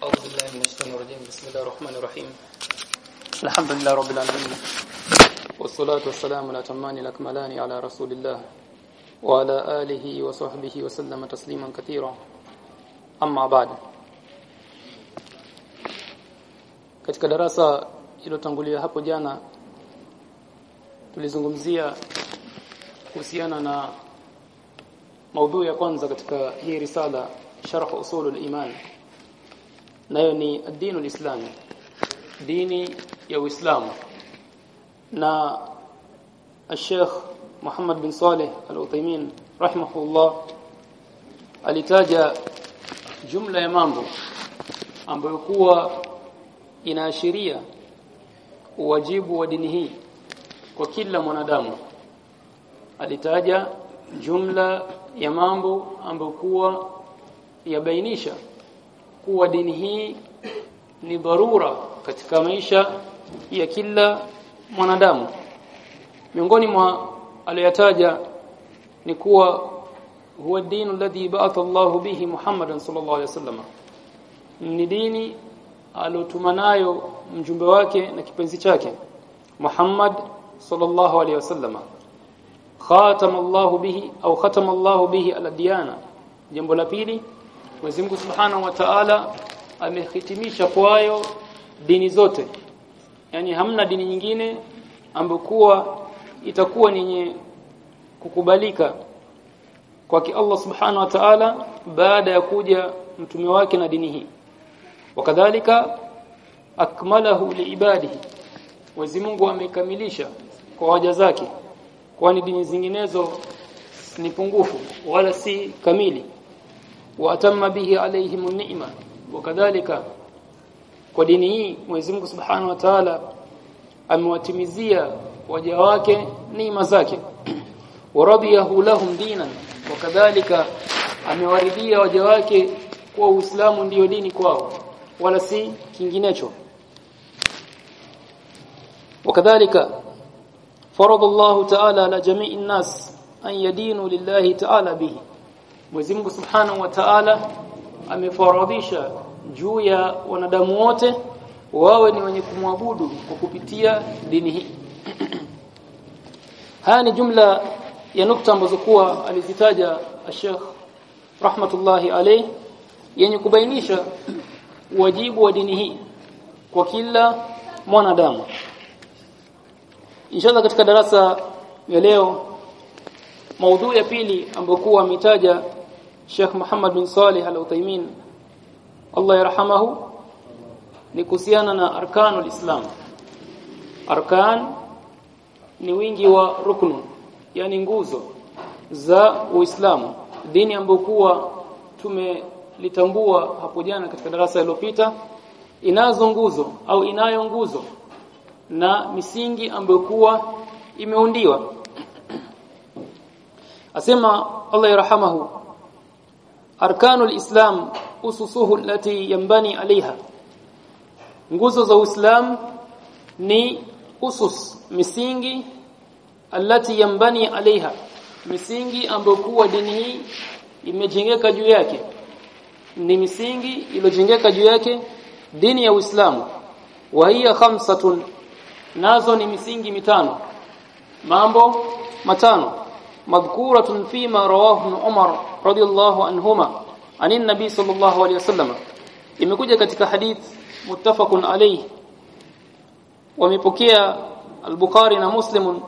أعوذ بالله من الشيطان الرجيم. بسم الله الرحمن الرحيم. الحمد لله رب العالمين. والصلاة والسلام الأتمان الأكملان على رسول الله وعلى آله وصحبه وسلم تسليما كثيرا. أما بعد. Katika darasa iliyotangulia hapo jana tulizungumzia kuhusiana na maudhui ya kwanza katika hii risala sharh usulul iman. Nayo ni ad-dinul islami dini ya Uislamu. Na Sheikh Muhammad bin Saleh Al-Uthaymeen rahimahullah alitaja jumla ya mambo ambayo kuwa inaashiria uwajibu wa dini hii kwa kila mwanadamu. Alitaja jumla ya mambo ambayo kuwa yabainisha kuwa dini hii ni dharura katika maisha ya kila mwanadamu. Miongoni mwa aliyataja ni kuwa huwa dinu alladhi ba'atha Allahu bihi Muhammadan sallallahu alaihi wasallam ni dini alotuma nayo mjumbe wake na kipenzi chake Muhammad sallallahu alaihi wasallam khatama Allahu bihi au khatama Allahu bihi al-diyana jambo la pili Mwenyezi Mungu Subhanahu wa Ta'ala amehitimisha kwayo dini zote. Yaani hamna dini nyingine ambokuwa itakuwa ni kukubalika kwa Allah Subhanahu wa Ta'ala baada ya kuja mtume wake na dini hii. Wakadhalika akmalahu liibadihi Mwenyezi Mungu amekamilisha kwa waja zake kwani dini zinginezo ni pungufu wala si kamili watamma bihi alaihim ni'ma. Wakadhalika kwa dini hii Mwenyezi Mungu Subhanahu wa Ta'ala amewatimizia waja wake neema zake. Waradiyahu lahum dinan. Wakadhalika amewaridhia waja wake kuwa Uislamu ndiyo dini kwao wala si kinginecho. Wakadhalika farada Allah Ta'ala ala jami'in nas an yadinu lillahi Ta'ala bihi. Mwenyezi Mungu Subhanahu wa Ta'ala amefaradhisha juu ya wanadamu wote wawe ni wenye kumwabudu kwa kupitia dini hii. Haya ni jumla ya nukta ambazo kuwa alizitaja Sheikh rahmatullahi alayhi yenye kubainisha wajibu wa dini hii kwa kila mwanadamu. Inshallah katika darasa ya leo maudhui ya pili ambayo kuwa ametaja Sheikh Muhammad bin Salih Al-Uthaymeen Allah yarhamahu ni kuhusiana na arkanul Islam. Arkan ni wingi wa ruknu, yani nguzo za Uislamu. Dini ambayo kuwa tumelitambua hapo jana katika darasa lililopita inazo nguzo au inayo nguzo na misingi ambayo kuwa imeundiwa asema Allah yarhamahu arkanul islam ususuhu allati yambani alaiha nguzo za uislam ni usus misingi allati yambani alaiha misingi ambayo kuwa dini hii imejengeka juu yake. Ni misingi iliyojengeka juu yake dini ya Uislamu. Wa hiya khamsatun nazo ni misingi mitano. Mambo matano madhkuratun ابن عمر رضي الله عنهما عن النبي صلى الله عليه وسلم. imekuja katika hadith muttafaqun alayhi wamepokea al-Bukhari na Muslim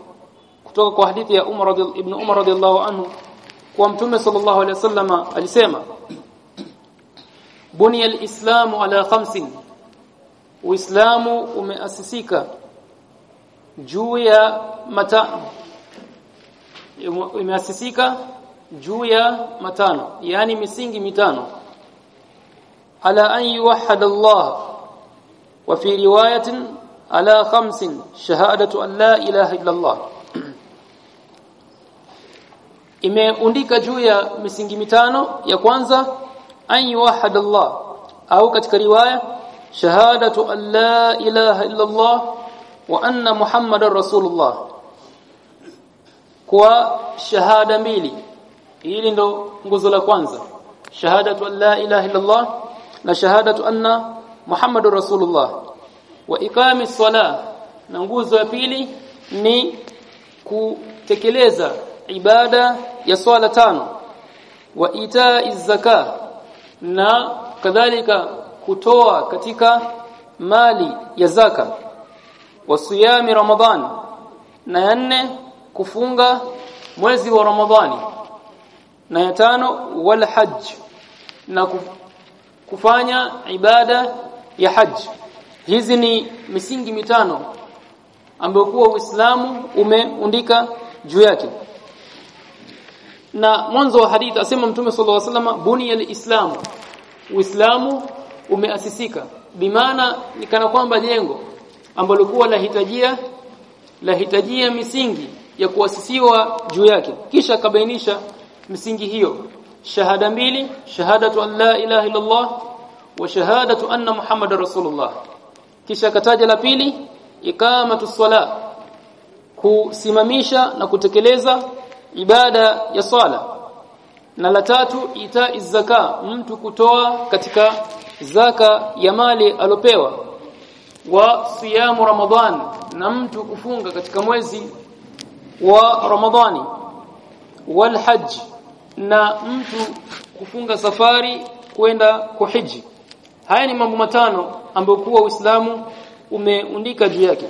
kutoka kwa hadithi ya Umar ibn Umar radiyallahu anhu kwa mtume sallallahu alayhi wasallam alisema bunya al-islamu ala khamsin uislamu umeasisika juu ya matano imeasisika juu ya matano yani misingi mitano ala an yuwahhad Allah wa fi riwayatin ala khamsin shahadatu an la ilaha illa Allah imeundika juu ya misingi mitano ya kwanza an yuwahhad Allah au katika riwaya shahadatu an la ilaha illa Allah wa anna muhammadar rasulullah kwa shahada mbili. Hili ndo nguzo la kwanza. Shahadatu la ilaha illallah na shahadatu anna Muhammadur Rasulullah. Wa iqami sala na nguzo ya pili ni kutekeleza ibada ya swala tano. Wa itaa zaka na kadhalika kutoa katika mali ya zaka. Wa siyami ramadhan na ya nne kufunga mwezi wa ramadhani na ya tano wal hajj na kufanya ibada ya hajj. Hizi ni misingi mitano ambayo kuwa Uislamu umeundika juu yake. Na mwanzo wa hadithi asema mtume sallallahu alaihi wasallam ya alislam Uislamu umeasisika. Bimaana ni kana kwamba jengo ambalo kuwa lahitajia lahitajia misingi ya kuasisiwa juu yake. Kisha akabainisha msingi hiyo. Shahada mbili shahadatu an la ilaha illa Allah wa shahadatu anna muhammadar rasulullah. Kisha akataja la pili ikamatu sala kusimamisha na kutekeleza ibada ya sala na la tatu ita zaka mtu kutoa katika zaka ya mali alopewa. Wa siyamu ramadhan na mtu kufunga katika mwezi wa ramadhani wal hajj na mtu kufunga safari kwenda kuhiji. Haya ni mambo matano ambayo kuwa Uislamu umeundika juu yake.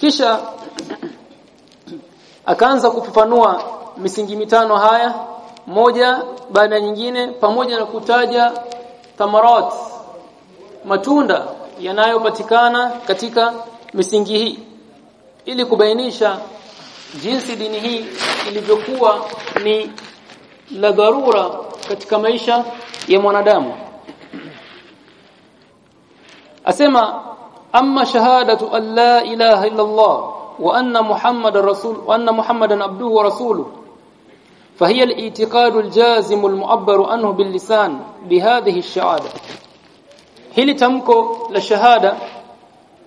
Kisha akaanza kufafanua misingi mitano haya moja baada nyingine pamoja na kutaja thamarat matunda yanayopatikana katika misingi hii ili kubainisha jinsi dini hii ilivyokuwa ni la dharura katika maisha ya mwanadamu asema amma shahadatu an la ilaha illa Allah wa anna muhammadar rasul wa anna muhammadan abduhu wa rasuluhu فهي الاعتقاد الجازم المعبر عنه باللسان بهذه الشهاده hili tamko la shahada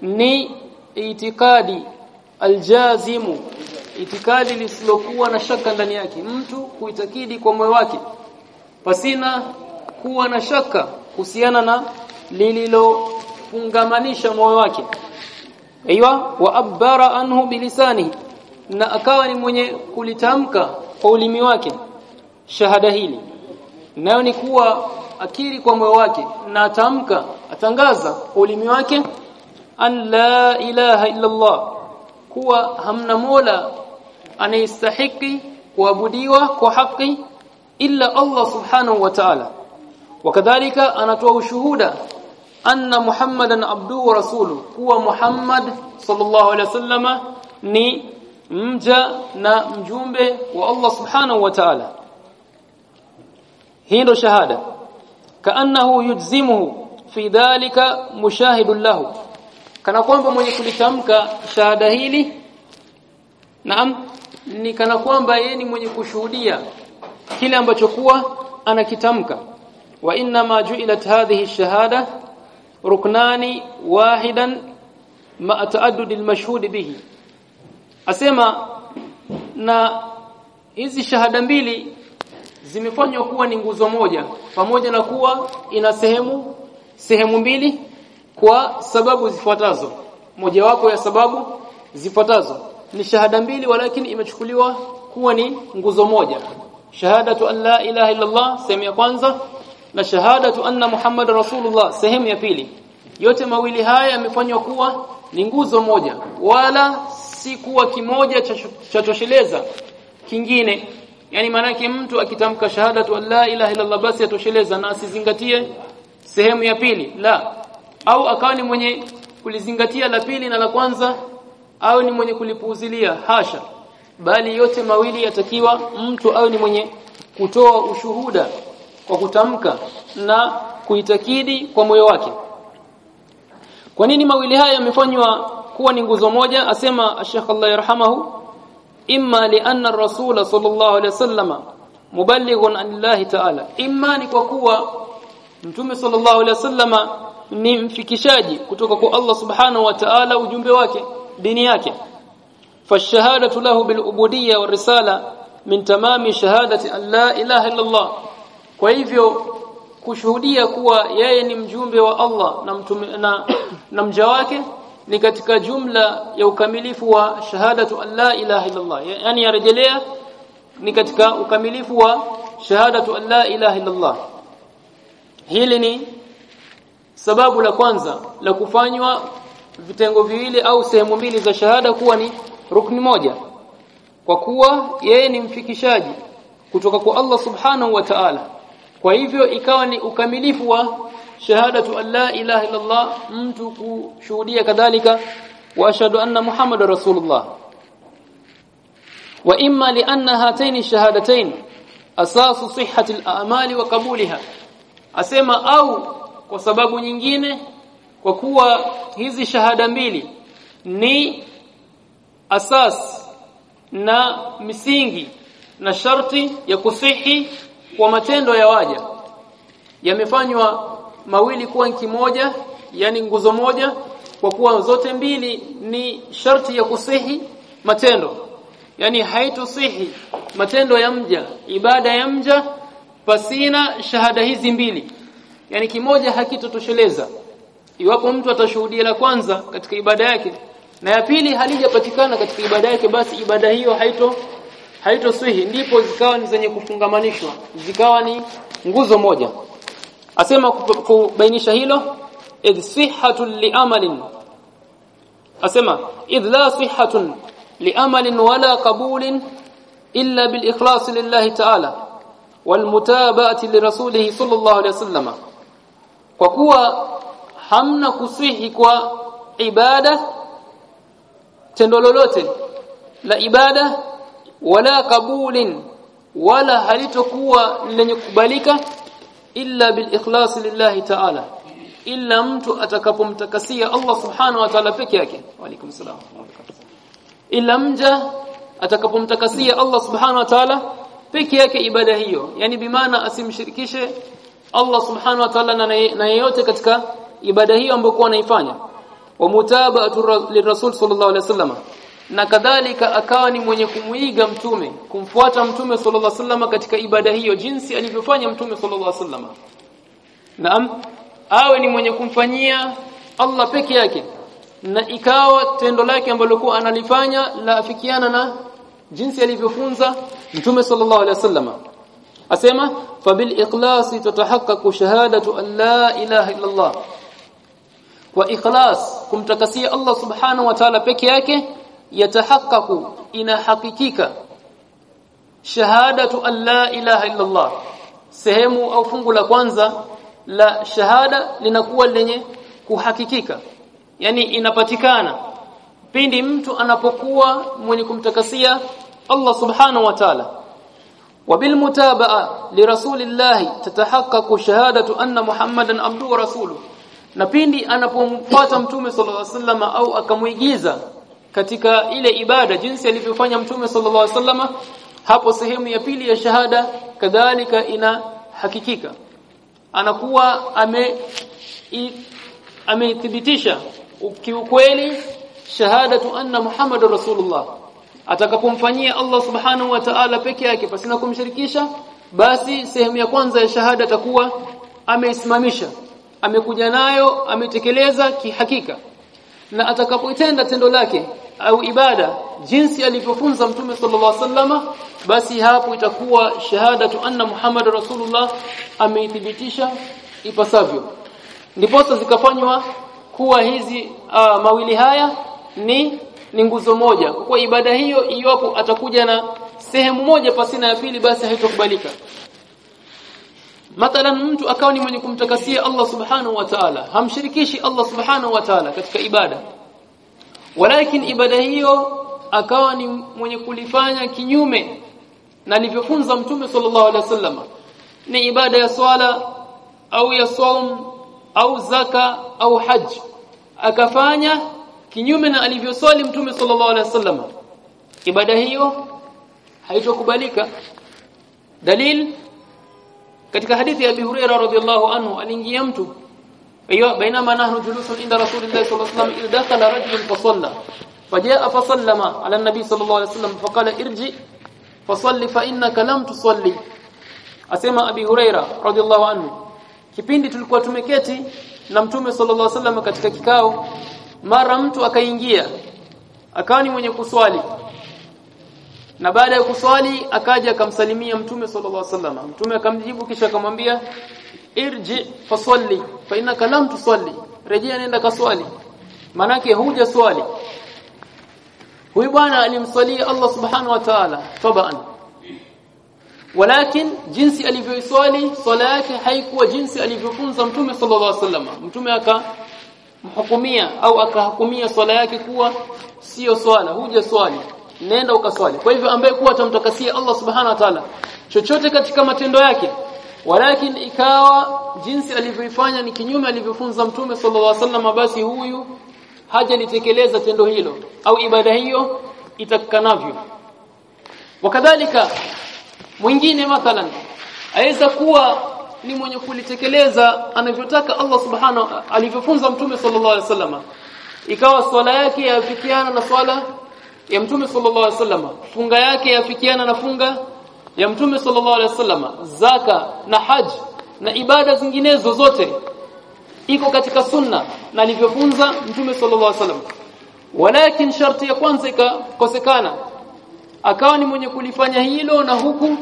ni itikadi aljazimu itikadi lisilokuwa na shaka ndani yake. Mtu kuitakidi kwa moyo wake pasina kuwa na shaka kuhusiana na lililofungamanisha moyo wake. Aiywa wa abara anhu bilisani na akawa ni mwenye kulitamka kwa ulimi wake shahada hili. Nayo ni kuwa akiri kwa moyo wake na atamka atangaza kwa ulimi wake an la ilaha illa Allah kuwa hamna mola anayestahiki kuabudiwa kwa haki illa Allah subhanahu wa ta'ala. Wakadhalika anatoa ushuhuda anna muhammadan abduhu wa rasulu kuwa muhammad sallallahu alaihi wasallama ni mja na mjumbe wa Allah subhanahu wa ta'ala. Hii ndo shahada. Kaannahu yujzimuhu fi dhalika mushahidun lahu. Kana kwamba mwenye kulitamka shahada hili naam ni kana kwamba yeye ni mwenye kushuhudia kile ambacho kuwa anakitamka. Wa inna ma ju'ilat hadhihi shahada ruknani wahidan ma ta'addud al-mashhud bihi. Asema na hizi shahada mbili zimefanywa kuwa ni nguzo moja pamoja na kuwa ina sehemu sehemu mbili kwa sababu zifuatazo. Mojawapo ya sababu zifuatazo ni shahada mbili walakini imechukuliwa kuwa ni nguzo moja. Shahadatu an la ilaha illa Allah sehemu ya kwanza na shahadatu anna Muhammad rasulullah sehemu ya pili. Yote mawili haya yamefanywa kuwa ni nguzo moja wala si kuwa kimoja cha tosheleza kingine. Yani maanake mtu akitamka shahadatu an la ilaha illa Allah basi atosheleza na asizingatie sehemu ya pili la. Au akawa ni mwenye kulizingatia la pili na la kwanza au ni mwenye kulipuuzilia? Hasha. Bali yote mawili yatakiwa mtu au ni mwenye kutoa ushuhuda kwa kutamka na kuitakidi kwa moyo wake. Kwa nini mawili haya yamefanywa kuwa ni nguzo moja? Asema Sheikh Allah yarhamahu imma li anna ar-rasul sallallahu alayhi wasallam muballighun anillahi ta'ala. Imma ni kwa kuwa mtume sallallahu alayhi wasallama ni mfikishaji kutoka kwa Allah subhanahu wa ta'ala ujumbe wake dini yake. Fashahadatu lahu bilubudiyya warisala min tamami shahadati an la ilaha illa Allah kwa hivyo kushuhudia kuwa yeye ni mjumbe wa Allah na mtume na, na mja wake ni katika jumla ya ukamilifu wa shahadatu an la ilaha illallah. Yani yarejelea ni katika ukamilifu wa shahadatu an la ilaha illallah. Hili ni sababu la kwanza la kufanywa vitengo viwili au sehemu mbili za shahada kuwa ni rukni moja. Kwa kuwa yeye ni mfikishaji kutoka kwa Allah subhanahu wa ta'ala. Kwa hivyo ikawa ni ukamilifu wa shahadatu an la ilaha illallah mtu kushuhudia kadhalika wa ashhadu anna muhammadar rasulullah. Wa imma li anna hataini shahadatain asasu sihhati al-a'mali wa qabuliha asema au kwa sababu nyingine kwa kuwa hizi shahada mbili ni asas na misingi na sharti ya kusihi kwa matendo ya waja. Yamefanywa mawili kuwa kimoja yani nguzo moja kwa kuwa zote mbili ni sharti ya kusihi matendo. Yani haitusihi matendo ya mja ibada ya mja pasina shahada hizi mbili. Yani kimoja hakitotosheleza iwapo mtu atashuhudia la kwanza katika ibada yake na ya pili halijapatikana katika ibada yake basi ibada hiyo haito haitoswihi ndipo zikawa ni zenye kufungamanishwa zikawa ni nguzo moja. Asema kubainisha hilo idh sihhatun liamalin asema id la sihhatun liamalin wala qabulin illa bil ikhlas lillahi ta'ala wal mutaba'ati li rasulihi sallallahu alayhi wasallam kwa kuwa hamna kusihi kwa ibada tendo lolote la ibada wala kabulin wala halitokuwa lenye kukubalika illa bilikhlasi lillahi ta'ala. Illa mtu atakapomtakasia Allah subhanahu wa ta'ala peke yake. Waalaikum salaam illa mja atakapomtakasia Allah subhanahu wa ta'ala peke yake ibada hiyo. Yani bimaana asimshirikishe Allah subhanahu wa ta'ala na yeyote katika ibada hiyo ambayo anaifanya. Wa mutaba'atu lirasul sallallahu alaihi wasallam na kadhalika akawa ni mwenye kumuiga mtume kumfuata mtume sallallahu alaihi wasallam katika ibada hiyo jinsi alivyofanya mtume sallallahu alaihi wasallam naam awe ni mwenye kumfanyia Allah peke yake. Na ikawa tendo lake ambalo kwa analifanya la afikiana na jinsi alivyofunza mtume sallallahu alaihi wasallam asema fabil ikhlasi tatahaqqaqu shahadatu an la ilaha illa kwa ikhlas kumtakasia Allah subhanahu wa ta'ala peke yake yatahaqqaqu inahakikika shahadatu an la ilaha illa Allah sehemu au fungu la kwanza la shahada linakuwa lenye kuhakikika yani inapatikana pindi mtu anapokuwa mwenye kumtakasia Allah subhanahu wa ta'ala وبالمتابعه لرسول الله تتحقق شهاده ان محمدا عبده ورسوله na pindi anapompata mtume sallallahu alaihi wasallam au akamuigiza katika ile ibada jinsi alivyofanya mtume sallallahu alaihi wasallam hapo sehemu ya pili ya shahada kadhalika ina hakikika anakuwa ame ameithibitisha kiukweli shahadatu anna muhammadur rasulullah. Atakapomfanyia Allah subhanahu wa ta'ala peke yake pasina kumshirikisha basi sehemu ya kwanza ya shahada atakuwa ameisimamisha amekuja nayo ametekeleza kihakika. Na atakapotenda tendo lake au ibada jinsi alivyofunza mtume sallallahu alaihi wasallama basi hapo itakuwa shahada tu anna muhammad rasulullah ameithibitisha ipasavyo. Ndipo zikafanywa kuwa hizi uh, mawili haya ni ni nguzo moja. Kwa ibada hiyo iwapo atakuja na sehemu moja pasina ya pili basi haitokubalika mathalan mtu akawa ni mwenye kumtakasia Allah subhanahu wa ta'ala. Hamshirikishi Allah subhanahu wa ta'ala katika ibada. Walakin ibada hiyo akawa ni mwenye kulifanya kinyume na alivyofunza mtume sallallahu alaihi wasallam. Ni ibada ya swala au ya saum au zaka au haji akafanya kinyume na alivyoswali mtume sallallahu alaihi wasallam. Ibada hiyo haitokubalika. Dalil katika hadithi ya Abi Hurairah radhiyallahu anhu aliingia mtu. Aiyo bainama nahnu julusun inda rasulillahi sallallahu alayhi wasallam idakhala rajulun fasalla fajaa fasallama ala nabi sallallahu alayhi wasallam faqala irji fasalli fa innaka lam tusalli. Asema Abi huraira radhiyallahu anhu kipindi tulikuwa tumeketi na mtume sallallahu alaihi wasallam katika kikao mara mtu akaingia akawa ni mwenye kuswali na baada ya kuswali akaja akamsalimia mtume sallallahu alaihi wasallam. Mtume akamjibu kisha akamwambia irji fasalli fa innaka lam tusalli. Rejea nenda kaswali. Manake huja swali. Huyu bwana alimswalia Allah subhanahu wa ta'ala tabaan. Walakin jinsi alivyoiswali swala yake haikuwa jinsi alivyofunza mtume sallallahu alaihi wasallam. Mtume akamhukumia au akahukumia swala yake kuwa sio swala huja swali nenda ukaswali. Kwa hivyo ambaye kuwa atamtakasia Allah subhanahu wa ta'ala chochote katika matendo yake walakin ikawa jinsi alivyoifanya ni kinyume alivyofunza mtume sallallahu alaihi wasallam basi huyu hajalitekeleza tendo hilo au ibada hiyo itakanavyo wakadhalika mwingine mathalan aweza kuwa ni mwenye kulitekeleza anavyotaka Allah subhanahu alivyofunza mtume sallallahu alaihi wasallam. Ikawa swala yake yafikiana na swala ya mtume sallallahu alaihi wasallam. Funga yake yafikiana na funga ya mtume sallallahu alaihi wasallam. Zaka na haji na ibada zinginezo zote iko katika sunna na alivyofunza mtume sallallahu alaihi wasallam. Walakin sharti ya kwanza ikakosekana. Akawa ni mwenye kulifanya hilo na huku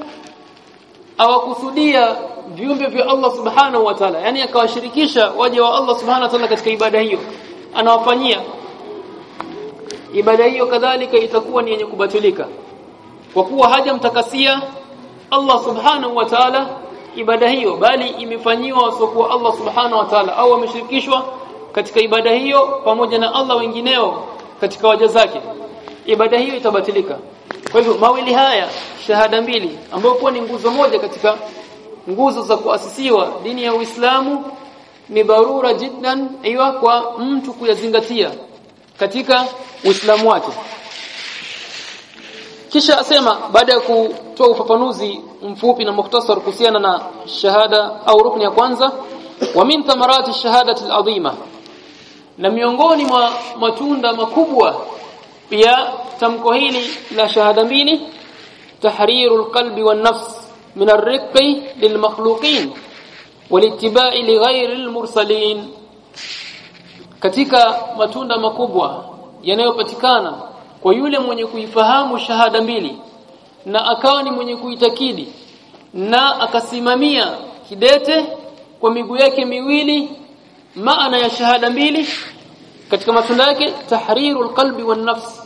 awakusudia viumbe vya Allah subhanahu wa ta'ala. Yani akawashirikisha waje wa Allah subhanahu wa ta'ala katika ibada hiyo. Anawafanyia ibada hiyo kadhalika itakuwa ni yenye kubatilika kwa kuwa haja mtakasia Allah subhanahu wa ta'ala ibada hiyo bali imefanyiwa wasokuwa Allah subhanahu wa ta'ala au wameshirikishwa katika ibada hiyo pamoja na Allah wengineo katika waja zake. Ibada hiyo itabatilika. Kwa hivyo mawili haya shahada mbili ambayo kuwa ni nguzo moja katika nguzo za kuasisiwa dini ya Uislamu ni dharura jidan aiwa kwa mtu kuyazingatia katika Uislamu wake. Kisha asema baada ya kutoa ufafanuzi mfupi na mukhtasar kuhusiana na shahada au rukni ya kwanza wa min thamarati shahadati alazima na miongoni mwa matunda makubwa ya tamko hili la shahada mbili tahriru alqalbi wan nafs min arriqi lilmakhluqin walittiba'i lighairi almursalin katika matunda makubwa yanayopatikana kwa yule mwenye kuifahamu shahada mbili na akawa ni mwenye kuitakidi na akasimamia kidete kwa miguu yake miwili maana ya shahada mbili katika matunda yake tahrirul qalbi wan nafs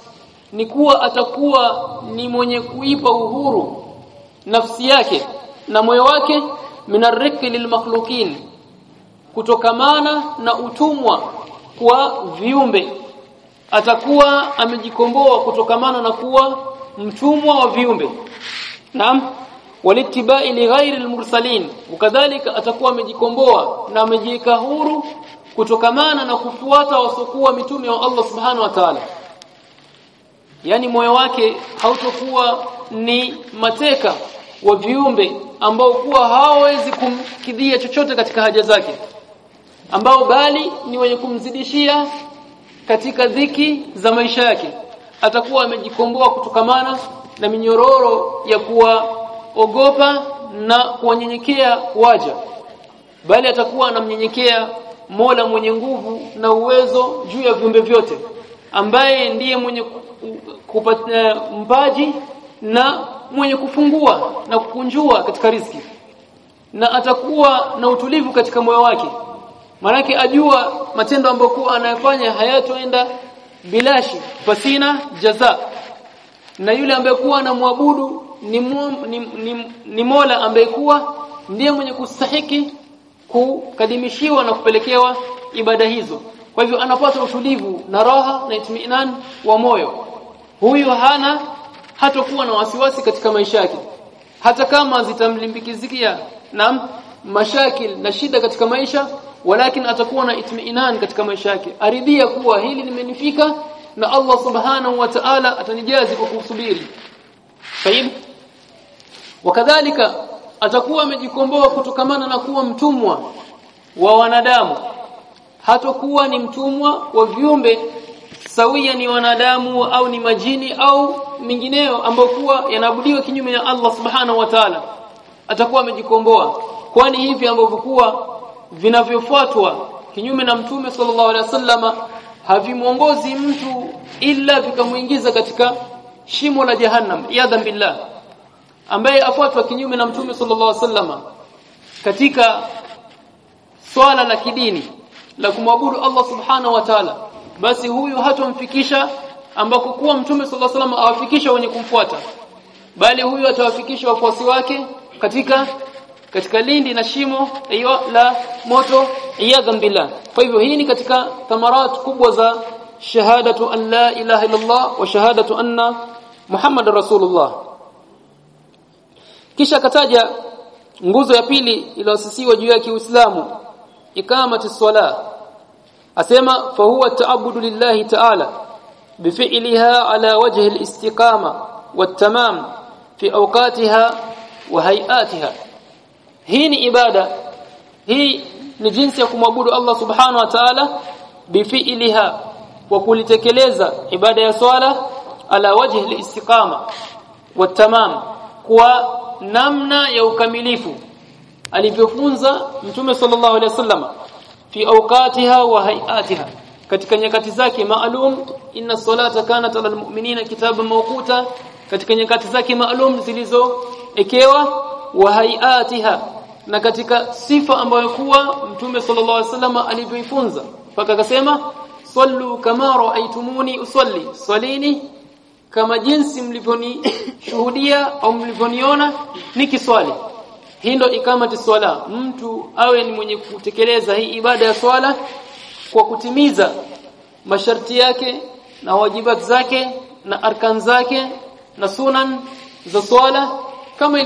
ni kuwa atakuwa ni mwenye kuipa uhuru nafsi yake na moyo wake minarriki lilmakhluqin kutokamana na utumwa kwa viumbe. Atakuwa amejikomboa kutokamana na kuwa mtumwa wa viumbe. Naam walittibai li ghairi almursalin. Wakadhalika atakuwa amejikomboa na amejiweka huru kutokamana na kufuata wasokuwa mitume wa Allah subhanahu wa ta'ala. Yani moyo wake hautokuwa ni mateka wa viumbe ambao kuwa hawawezi kumkidhia chochote katika haja zake ambao bali ni wenye kumzidishia katika dhiki za maisha yake. Atakuwa amejikomboa kutokamana na minyororo ya kuwaogopa na kuwanyenyekea waja bali atakuwa anamnyenyekea Mola mwenye nguvu na uwezo juu ya viumbe vyote ambaye ndiye mwenye kupata mpaji na mwenye kufungua na kukunjua katika riziki. Na atakuwa na utulivu katika moyo wake manake ajua matendo ambayo kuwa anayofanya hayatoenda bilashi pasina jaza. Na yule ambaye kuwa anamwabudu ni, ni, ni, ni Mola ambaye kuwa ndiye mwenye kustahiki kukadimishiwa na kupelekewa ibada hizo. Kwa hivyo anapata utulivu na raha na itminan wa moyo. Huyu hana hatakuwa na wasiwasi katika maisha yake. Hata kama zitamlimbikizikia na mashakil na shida katika maisha walakin atakuwa na itminan katika maisha yake. Aridhia kuwa hili limenifika na Allah subhanahu wa ta'ala atanijazi kwa kusubiri. Sahib wakadhalika atakuwa amejikomboa kutokamana na kuwa mtumwa wa wanadamu. Hatakuwa ni mtumwa wa viumbe sawia ni wanadamu au ni majini au mingineo ambayo kuwa yanaabudiwa kinyume na Allah subhanahu wa ta'ala. Atakuwa amejikomboa. Kwani hivi ambavyo kuwa vinavyofuatwa kinyume na mtume sallallahu alaihi wasallama havimuongozi mtu ila vikamuingiza katika shimo la jahannam yadhan billah ambaye afuatwa kinyume na mtume sallallahu alaihi wasallama katika swala la kidini la kumwabudu Allah subhanahu wa ta'ala. Basi huyu hatomfikisha ambako kuwa mtume sallallahu alaihi wasallam awafikisha wenye kumfuata bali huyu atawafikisha wafuasi wake katika katika lindi na shimo hiyo la moto iyadhan billah. Kwa hivyo hii ni katika thamarat kubwa za shahadatu an la ilaha illallah wa shahadatu anna muhammad rasulullah. Kisha kataja nguzo ya pili iliyosisiwa juu ya Kiislamu ikamati swala asema fa huwa ta'abbudu lillahi ta'ala bifi'liha ala wajhi al-istiqama wat-tamam fi awqatiha wa hay'atiha hii ni ibada. Hii ni jinsi ya kumwabudu Allah subhanahu wa ta'ala bifi'liha wa kulitekeleza ibada ya swala ala wajhi al-istiqama wat-tamam kwa namna ya ukamilifu. Alivyofunza mtume sallallahu alaihi wasallam fi awqatiha wa hayatiha katika nyakati zake maalum inna salata kanat alal mu'minina kitaban mawquta katika nyakati zake maalum zilizoekewa wa hayatiha na katika sifa ambayo kuwa mtume sallallahu alaihi wasallam alivyoifunza. Mpaka akasema sallu kama raaitumuni usalli. Salini kama jinsi mlivyonishuhudia au mlivyoniona nikiswali. Hii ndo ikamati swala. Mtu awe ni mwenye kutekeleza hii ibada ya swala kwa kutimiza masharti yake na wajibat zake na arkan zake na sunan za swala kama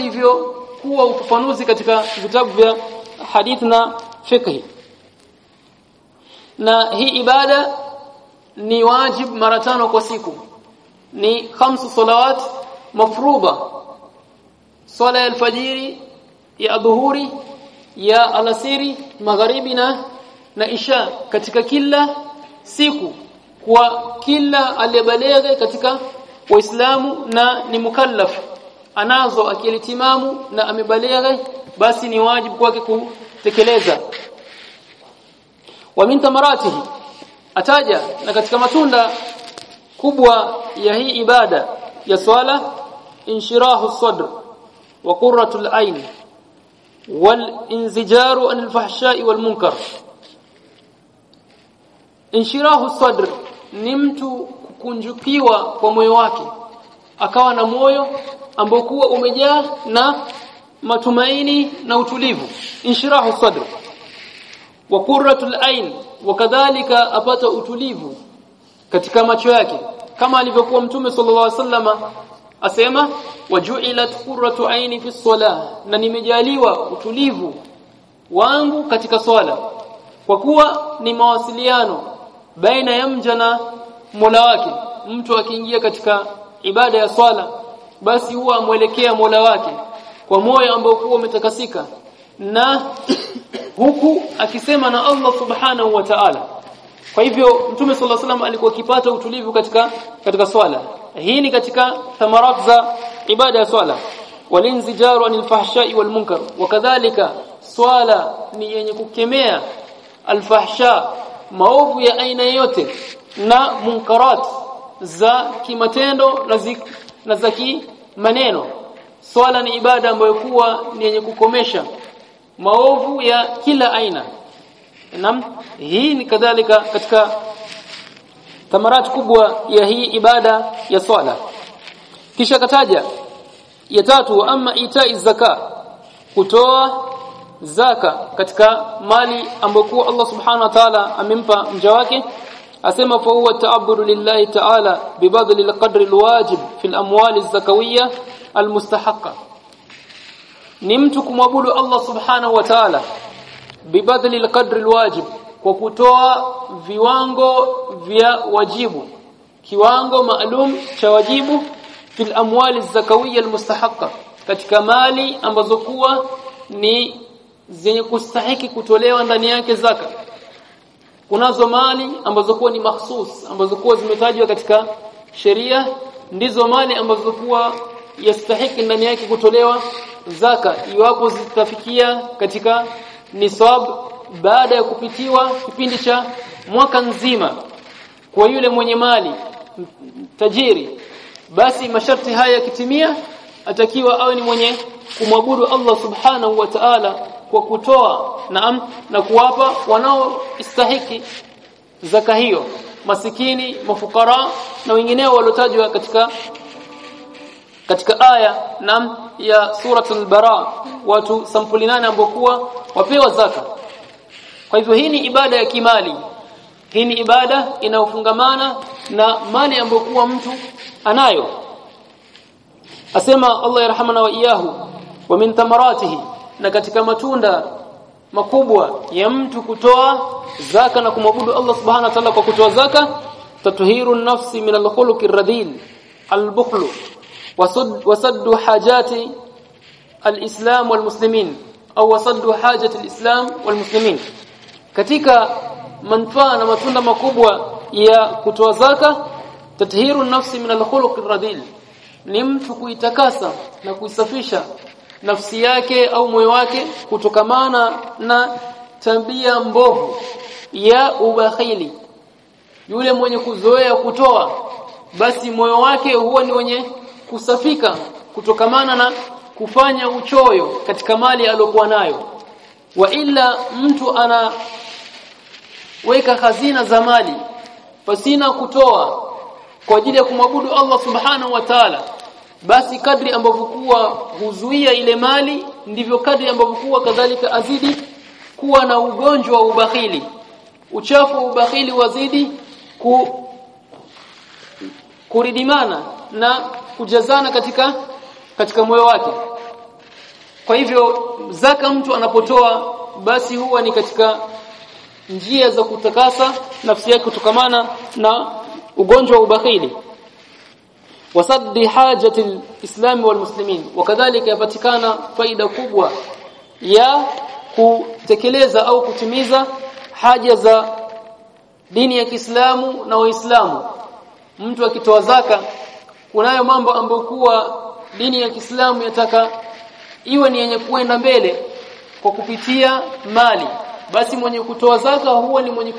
ilivyokuwa ufafanuzi katika vitabu vya hadith na fiqh. Na hii ibada ni wajib mara tano kwa siku. Ni khamsu salawat mafruba. Swala ya alfajiri ya dhuhuri ya alasiri magharibi na na isha. Katika kila siku. Kwa kila aliyebaleghe katika waislamu na ni mukallaf anazo akili timamu na amebaleghe basi ni wajibu kwake kutekeleza. Wa min tamaratihi ataja na katika matunda kubwa ya hii ibada ya swala inshirahu sadr wa qurratul ayn wal inzijaru anil fahsha'i wal munkar. Inshirahu sadr ni mtu kukunjukiwa kwa moyo wake akawa na moyo ambao kuwa umejaa na matumaini na utulivu. Inshirahu sadr. Wa qurratul ain wakadhalika apata utulivu katika macho yake. Kama alivyokuwa mtume sallallahu alaihi wasallama asema waju'ilat qurratu aini fi salah na nimejaliwa utulivu wangu katika swala. Kwa kuwa ni mawasiliano baina ya mja na Mola wake. Mtu akiingia katika ibada ya swala basi huwa amwelekea Mola wake kwa moyo ambao kuwa umetakasika na huku akisema na Allah subhanahu wa ta'ala kwa hivyo Mtume صلى الله عليه alikuwa akipata utulivu katika katika swala. Hii ni katika thamarat za ibada ya swala. Walinzijaru anil fahsha'i wal munkar. Wakadhalika swala ni yenye kukemea alfahsha maovu ya aina yote na munkarat za kimatendo na zi, na za maneno. Swala ni ibada ambayo kuwa ni yenye kukomesha maovu ya kila aina Naam, hii ni kadhalika katika thamarat kubwa ya hii ibada ya swala. Kisha kataja ya tatu ama itai zaka kutoa zaka katika mali ambayo Allah subhanahu wa ta'ala amempa mja wake asema fa huwa ta'abbudu lillahi ta'ala bibadli alqadri alwajib fi alamwal alzakawiyya almustahaqqa ni mtu kumwabudu Allah subhanahu wa ta'ala bibadli alqadri alwajib kwa kutoa viwango vya wajibu kiwango maalum cha wajibu fil amwali zakawiyya almustahaqqa katika mali ambazo kuwa ni zenye kustahiki kutolewa ndani yake zaka kunazo mali ambazo kuwa ni mahsus ambazo kuwa zimetajwa katika sheria. Ndizo mali ambazo kuwa yastahiki ndani yake kutolewa zaka. Iwapo zitafikia katika nisab baada ya kupitiwa kipindi cha mwaka nzima kwa yule mwenye mali tajiri basi masharti haya yakitimia atakiwa awe ni mwenye kumwabudu Allah subhanahu wa ta'ala kwa kutoa naam na kuwapa wanaostahiki zaka hiyo masikini mafukara na wengineo waliotajwa katika katika aya naam ya suratul bara watu sampuli nane ambao kuwa wapewa zaka. Kwa hivyo hii ni ibada ya kimali. Hii ni ibada inayofungamana na mali ambayo kuwa mtu anayo. Asema Allah yarhamana wa iyahu wa min thamaratihi na katika matunda makubwa ya mtu kutoa zaka na kumwabudu Allah subhanahu wa ta'ala kwa kutoa zaka tatuhiru nafsi min al-khuluq ar-radil al-bukhl wasaddu hajati al-islam wal-muslimin au wasaddu hajati al-islam wal-muslimin. Katika manfaa na matunda makubwa ya kutoa zaka tathiru nafsi min al-khuluq ar-radil ni mtu kuitakasa na kuisafisha nafsi yake au moyo wake kutokamana na tabia mbovu ya ubakhili. Yule mwenye kuzoea kutoa basi moyo wake huwa ni wenye kusafika kutokamana na kufanya uchoyo katika mali aliyokuwa nayo. Wa ila mtu ana weka hazina za mali pasina kutoa kwa ajili ya kumwabudu Allah subhanahu wa ta'ala basi kadri ambavyo kuwa huzuia ile mali ndivyo kadri ambavyo kuwa kadhalika azidi kuwa na ugonjwa wa ubakhili. Uchafu wa ubakhili wazidi ku kuridimana na kujazana katika katika moyo wake. Kwa hivyo zaka mtu anapotoa basi huwa ni katika njia za kutakasa nafsi yake kutokamana na ugonjwa wa ubakhili wasaddi hajati alislam walmuslimin. Wakadhalika yapatikana faida kubwa ya kutekeleza au kutimiza haja za dini ya Kiislamu na Waislamu. Mtu akitoa zaka kunayo mambo ambayo kuwa dini ya Kiislamu yataka iwe ni yenye kuenda mbele kwa kupitia mali. Basi mwenye kutoa zaka huwa ni mwenye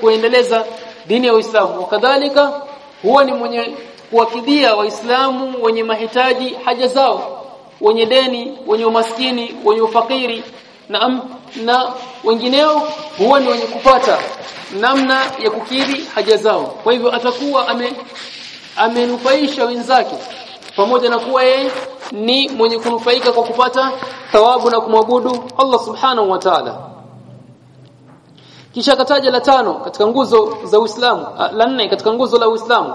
kuendeleza dini ya Uislamu. Wakadhalika huwa ni mwenye kuwakidia waislamu wenye mahitaji haja zao wenye deni wenye umaskini wenye ufakiri na na wengineo huwa ni wenye kupata namna ya kukidhi haja zao. Kwa hivyo atakuwa ame amenufaisha wenzake pamoja na kuwa yeye ni mwenye kunufaika kwa kupata thawabu na kumwabudu Allah subhanahu wa ta'ala. Kisha kataja la tano katika nguzo za Uislamu la nne katika nguzo la Uislamu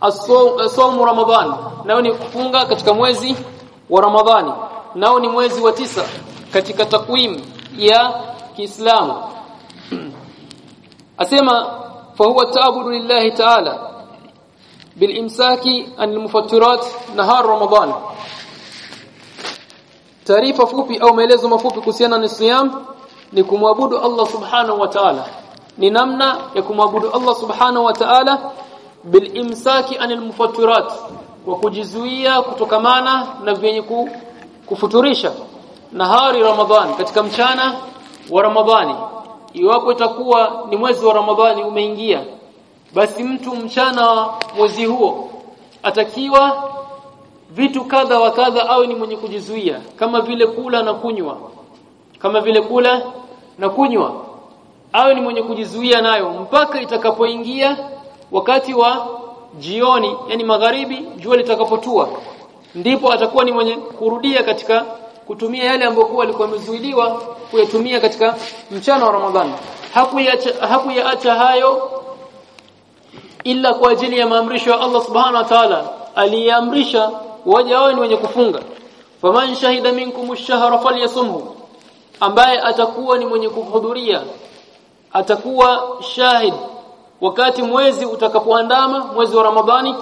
as-sawm Ramadhan nao ni kufunga katika mwezi wa Ramadhani nao ni mwezi wa tisa katika takwimu ya Kiislamu asema fa huwa ta'budu lillahi ta'ala bilimsaki an mufattirat nahar Ramadhan taarifa fupi au maelezo mafupi kuhusiana na siyam ni kumwabudu Allah subhanahu wa ta'ala. Ni namna ya kumwabudu Allah subhanahu wa ta'ala bilimsaki anil mufattirat kwa kujizuia kutokamana na vyenye kufuturisha nahari ramadhani katika mchana wa ramadhani. Iwapo itakuwa ni mwezi wa ramadhani umeingia basi mtu mchana wa mwezi huo atakiwa vitu kadha wa kadha awe ni mwenye kujizuia kama vile kula na kunywa kama vile kula na kunywa awe ni mwenye kujizuia nayo mpaka itakapoingia wakati wa jioni yani magharibi jua litakapotua ndipo atakuwa ni mwenye kurudia katika kutumia yale ambayo kwa alikuwa amezuiliwa kuyatumia katika mchana wa Ramadhani hakuyaacha hakuyaacha hayo ila kwa ajili ya maamrisho ya Allah subhanahu wa ta'ala. Aliamrisha waja wao ni wenye kufunga. Faman shahida minkum ash-shahra falyasumhu. Ambaye atakuwa ni mwenye kuhudhuria atakuwa shahid wakati mwezi utakapoandama mwezi wa Ramadhani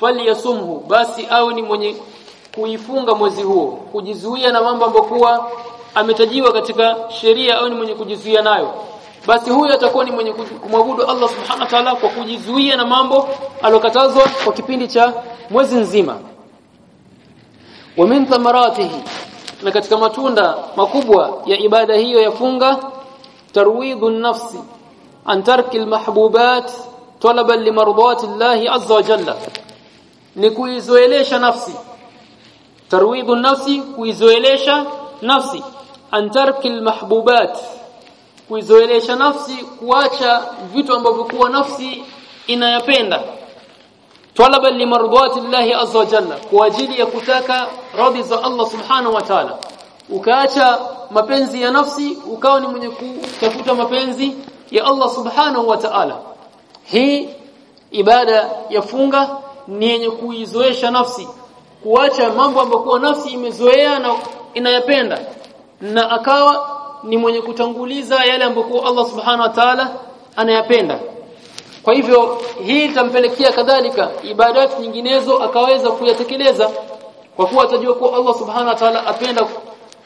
falyasumhu basi awe ni mwenye kuifunga mwezi huo kujizuia na mambo ambayo kuwa ametajiwa katika sheria au ni mwenye kujizuia nayo. Basi huyo atakuwa ni mwenye kumwabudu Allah subhanahu wa ta'ala kwa kujizuia na mambo alokatazwa kwa kipindi cha mwezi nzima. Wa min thamaratihi na katika matunda makubwa ya ibada hiyo ya funga tarwidhu an-nafsi an tarki almahbubat talaban limardati Allah azza wa jalla ni kuizoelesha nafsi tarwidhu nafsi kuizoelesha nafsi an tarki al-mahbubat kuizoelesha nafsi kuacha vitu ambavyo kuwa nafsi inayapenda talaba limardati Allah azza wa jalla kwa ajili ya kutaka radhi za Allah subhanahu wa ta'ala ukaacha mapenzi ya nafsi ukawa ni mwenye kutafuta mapenzi ya Allah subhanahu wa ta'ala. Hii ibada ya funga ni yenye kuizoesha nafsi kuacha mambo ambayo nafsi imezoea na inayapenda na akawa ni mwenye kutanguliza yale ambayo Allah subhanahu wa ta'ala anayapenda. Kwa hivyo hii itampelekea kadhalika ibadati nyinginezo akaweza kuyatekeleza kwa kuwa atajua kuwa Allah subhanahu wa ta'ala apenda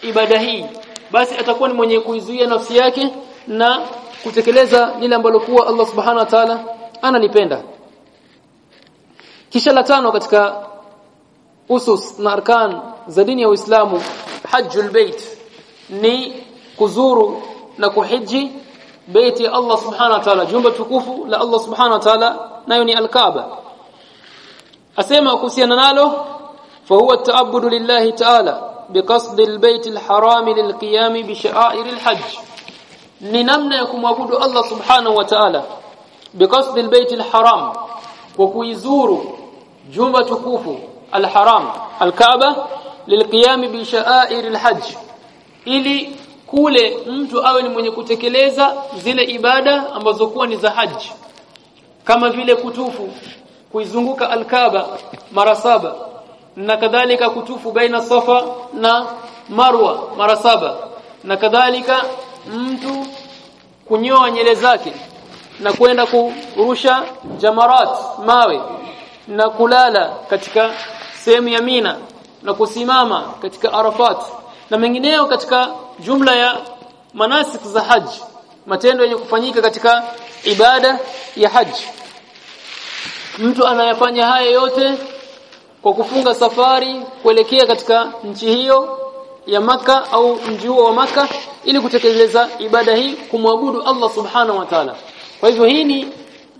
ibada hii. Basi atakuwa ni mwenye kuizuia nafsi yake na kutekeleza lile ambalo kuwa Allah subhanahu wa ta'ala analipenda kisha la tano katika usus na arkan za dini ya Uislamu hajjul bait ni kuzuru na kuhiji بيت الله سبحانه وتعالى jumba tukufu la Allah subhanahu wa ta'ala nayo ni al-Kaaba asema kuhusiana nalo fa huwa at-ta'abbudu lillahi ta'ala biqasd al-bayt al-haram lilqiyam bi sha'air al-hajj ni namna ya kumwabudu Allah subhanahu wa ta'ala. Biqasd albayt alharam kwa kuizuru jumba tukufu alharam alkaaba al-Kaaba lilqiyam bi sha'air al-hajj. Ili kule mtu awe ni mwenye kutekeleza zile ibada ambazo kuwa ni za haji kama vile kutufu kuizunguka alkaaba mara saba na kadhalika kutufu baina safa na marwa mara saba na kadhalika mtu kunyoa nyele zake na kwenda kurusha jamarat mawe na kulala katika sehemu ya Mina na kusimama katika Arafat na mengineyo katika jumla ya manasik za haji matendo yenye kufanyika katika ibada ya haji mtu anayafanya haya yote kwa kufunga safari kuelekea katika nchi hiyo ya maka au mji huo wa maka ili kutekeleza ibada hii kumwabudu Allah subhanahu wa ta'ala kwa hivyo hii ni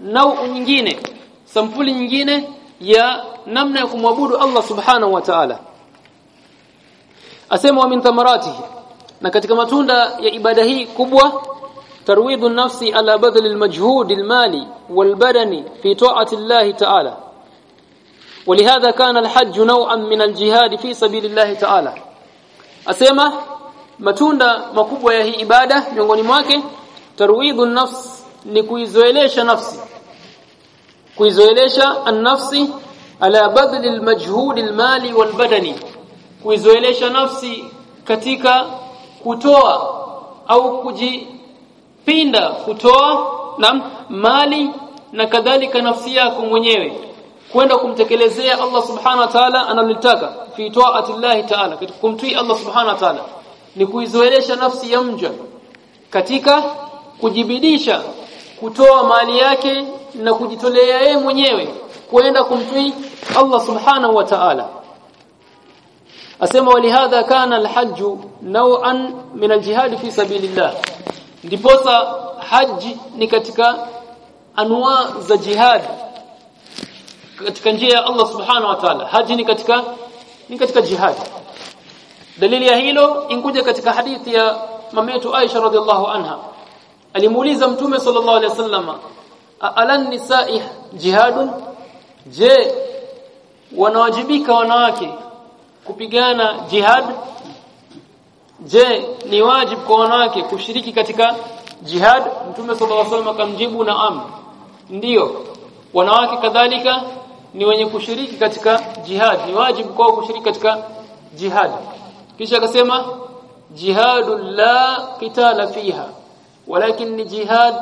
nau nyingine sampuli nyingine ya namna ya kumwabudu Allah subhanahu wa ta'ala asema wa min thamaratihi na katika matunda ya ibada hii kubwa tarwidhu nafsi ala badl almajhud almali walbadani fi ta'ati Allah ta'ala ولهذا كان الحج نوعا من الجهاد في سبيل الله تعالى asema matunda makubwa ya hii ibada miongoni mwake tarwidhu nafs ni kuizoelesha nafsi. Kuizoelesha an-nafsi ala badli al-majhud al-mali wal-badani. Kuizoelesha nafsi katika kutoa au kujipinda kutoa na mali na kadhalika nafsi yako mwenyewe kwenda kumtekelezea Allah subhana wa ta'ala analotaka fi ta'ati Allah ta'ala kumtii Allah subhana wa ta'ala. Ni kuizoelesha nafsi ya mja katika kujibidisha kutoa mali yake na kujitolea yeye mwenyewe kwenda kumtii Allah subhanahu wa ta'ala. Asema walihadha kana alhajj naw'an min aljihad fi sabilillah. Ndiposa haji ni katika anwa za jihad katika njia ya Allah subhanahu wa ta'ala. Haji ni katika ni katika jihad. Dalili ya hilo inkuja katika hadithi ya mametu Aisha radhiallahu anha. Alimuuliza mtume sallallahu alaihi wasallam alan nisa'i jihadun? Je wanawajibika wanawake kupigana jihad? Je ni wajibu kwa wanawake kushiriki katika jihad? Mtume sallallahu alaihi wasallam akamjibu naam ndio. Wanawake kadhalika ni wenye kushiriki katika jihad ni wajibu kwao kushiriki katika jihad. Kisha akasema jihadu la qitala fiha walakin ni jihad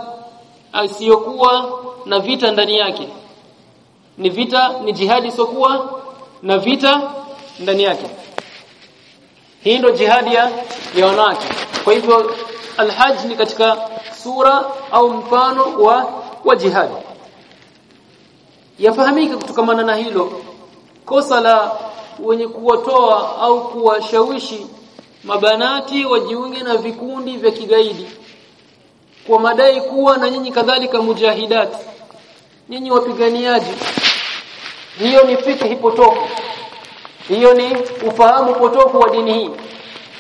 asiyokuwa na vita ndani yake. Ni vita ni jihadi isiyokuwa na vita ndani yake. Hii ndio jihadi ya, ya wanawake. Kwa hivyo alhajj ni katika sura au mfano wa wa jihadi yafahamika kutokamana na hilo. Kosa la wenye kuwatoa au kuwashawishi mabanati wajiunge na vikundi vya kigaidi kwa madai kuwa na nyinyi kadhalika mujahidat. Nyinyi wapiganiaji. Hiyo ni fikhi potofu. Hiyo ni ufahamu potofu wa dini hii.